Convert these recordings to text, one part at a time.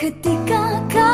Ketika kau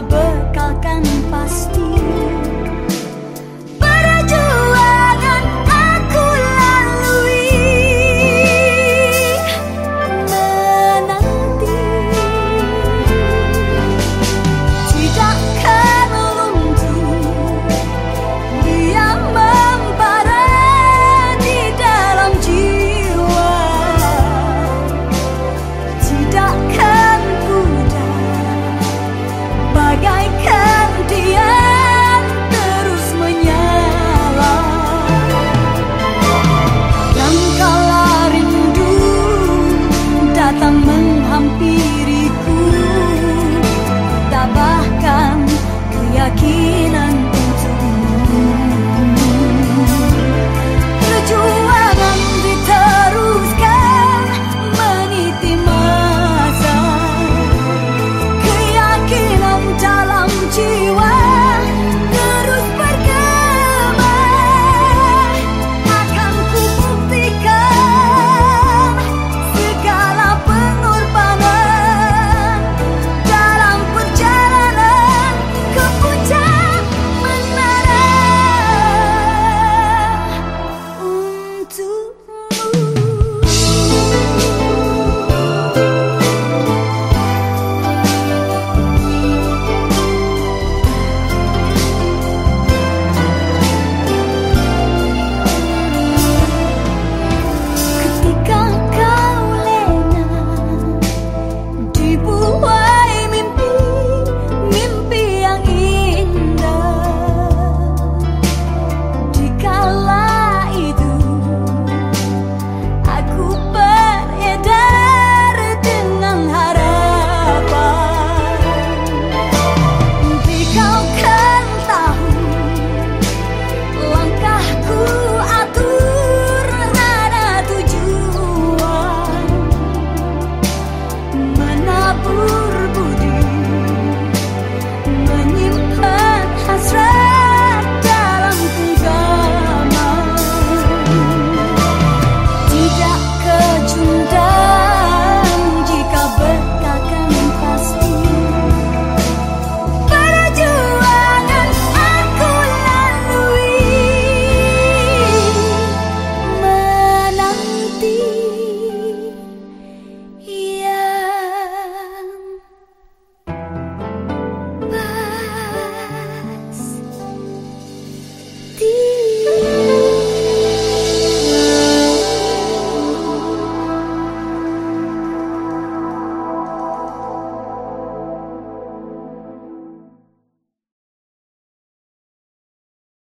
bekalkan pasti.